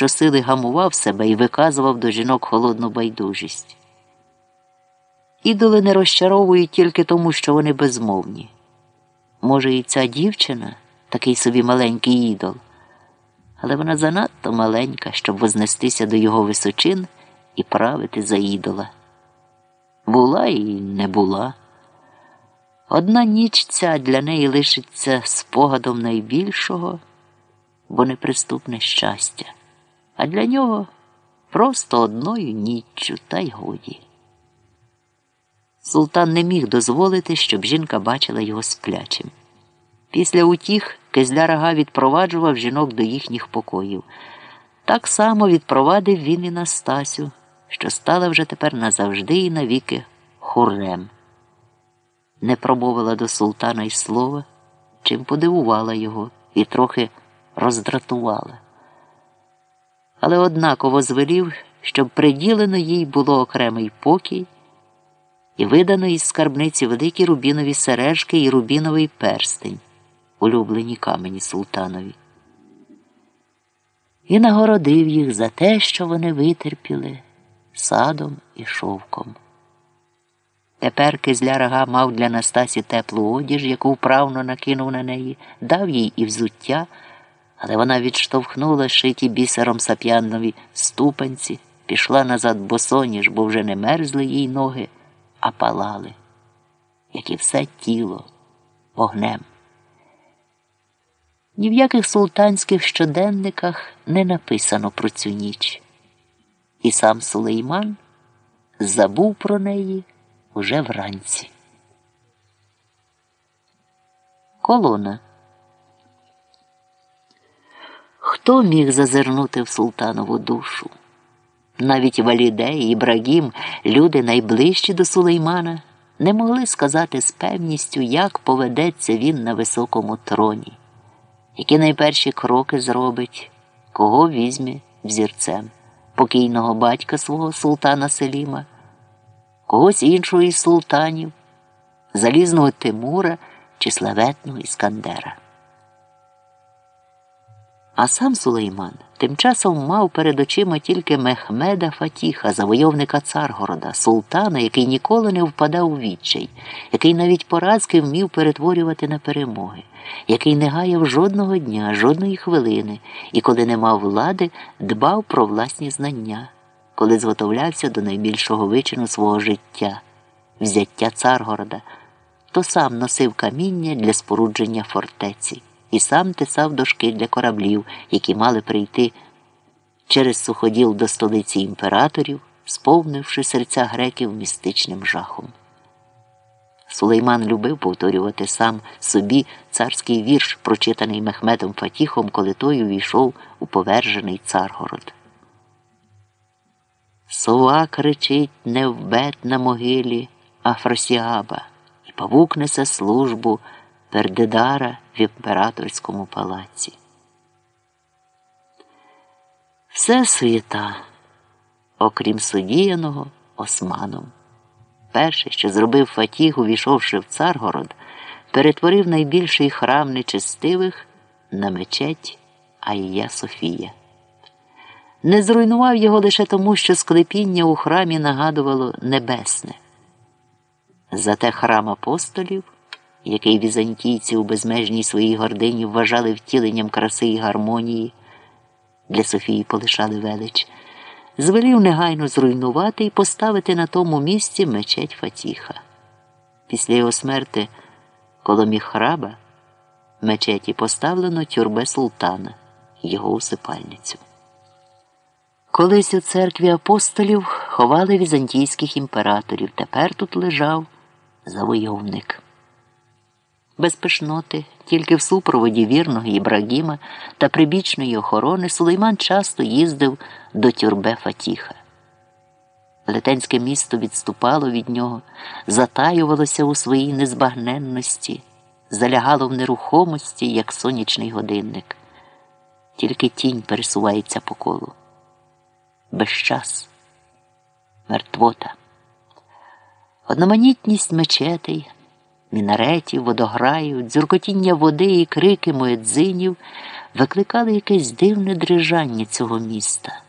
щосили гамував себе і виказував до жінок холодну байдужість. Ідоли не розчаровують тільки тому, що вони безмовні. Може, і ця дівчина такий собі маленький ідол, але вона занадто маленька, щоб вознестися до його височин і правити за ідола. Була і не була. Одна ніч ця для неї лишиться спогадом найбільшого, бо неприступне щастя, а для нього просто одною ніччю та й годі. Султан не міг дозволити, щоб жінка бачила його сплячим. Після утіх Кизляр Ага відпроваджував жінок до їхніх покоїв. Так само відпровадив він і Настасю, що стала вже тепер назавжди і навіки хурем. Не промовила до султана й слова, чим подивувала його і трохи роздратувала. Але однаково звелів, щоб приділено їй було окремий покій і видано із скарбниці великі рубінові сережки і рубіновий перстень, улюблені камені султанові. І нагородив їх за те, що вони витерпіли садом і шовком. Тепер кизля мав для Настасі теплу одіж, яку вправно накинув на неї, дав їй і взуття, але вона відштовхнула шиті бісером сап'янові ступанці, пішла назад босоніж, бо вже не мерзли їй ноги а палали, як і все тіло вогнем. Ні в яких султанських щоденниках не написано про цю ніч, і сам Сулейман забув про неї уже вранці. Колона. Хто міг зазирнути в султанову душу? Навіть Валіде і Ібрагім, люди найближчі до Сулеймана, не могли сказати з певністю, як поведеться він на високому троні, які найперші кроки зробить, кого візьме взірцем, покійного батька свого султана Селіма, когось іншого із султанів, залізного Тимура чи славетного Іскандера. А сам Сулейман тим часом мав перед очима тільки Мехмеда Фатіха, завойовника Царгорода, султана, який ніколи не впадав у відчай, який навіть поразки вмів перетворювати на перемоги, який не гаяв жодного дня, жодної хвилини, і коли не мав влади, дбав про власні знання, коли зготовлявся до найбільшого вичину свого життя, взяття Царгорода, то сам носив каміння для спорудження фортеці і сам тисав дошки для кораблів, які мали прийти через суходіл до столиці імператорів, сповнивши серця греків містичним жахом. Сулейман любив повторювати сам собі царський вірш, прочитаний Мехметом Фатіхом, коли той увійшов у повержений царгород. Сова кричить не вбет на могилі Афросіаба, і павук несе службу. Пердедара в імператорському палаці. Все суєта, окрім судіяного османом. Перше, що зробив Фатіг, увійшовши в Царгород, перетворив найбільший храм нечестивих на мечеть Аїя Софія. Не зруйнував його лише тому, що склепіння у храмі нагадувало небесне. Зате храм апостолів який візантійці у безмежній своїй гордині вважали втіленням краси і гармонії, для Софії полишали велич, звелів негайно зруйнувати і поставити на тому місці мечеть Фатіха. Після його смерти коло міхраба мечеті поставлено тюрбе султана, його усипальницю. Колись у церкві апостолів ховали візантійських імператорів. Тепер тут лежав завойовник без пишноти, тільки в супроводі вірного Ібрагіма та прибічної охорони Сулейман часто їздив до тюрбе Фатіха. Летенське місто відступало від нього, затаювалося у своїй незбагненності, залягало в нерухомості, як сонячний годинник. Тільки тінь пересувається по колу. Безчас, мертвота, одноманітність мечетей мінаретів, водограю, дзюркотіння води і крики моєдзинів викликали якесь дивне дрижання цього міста.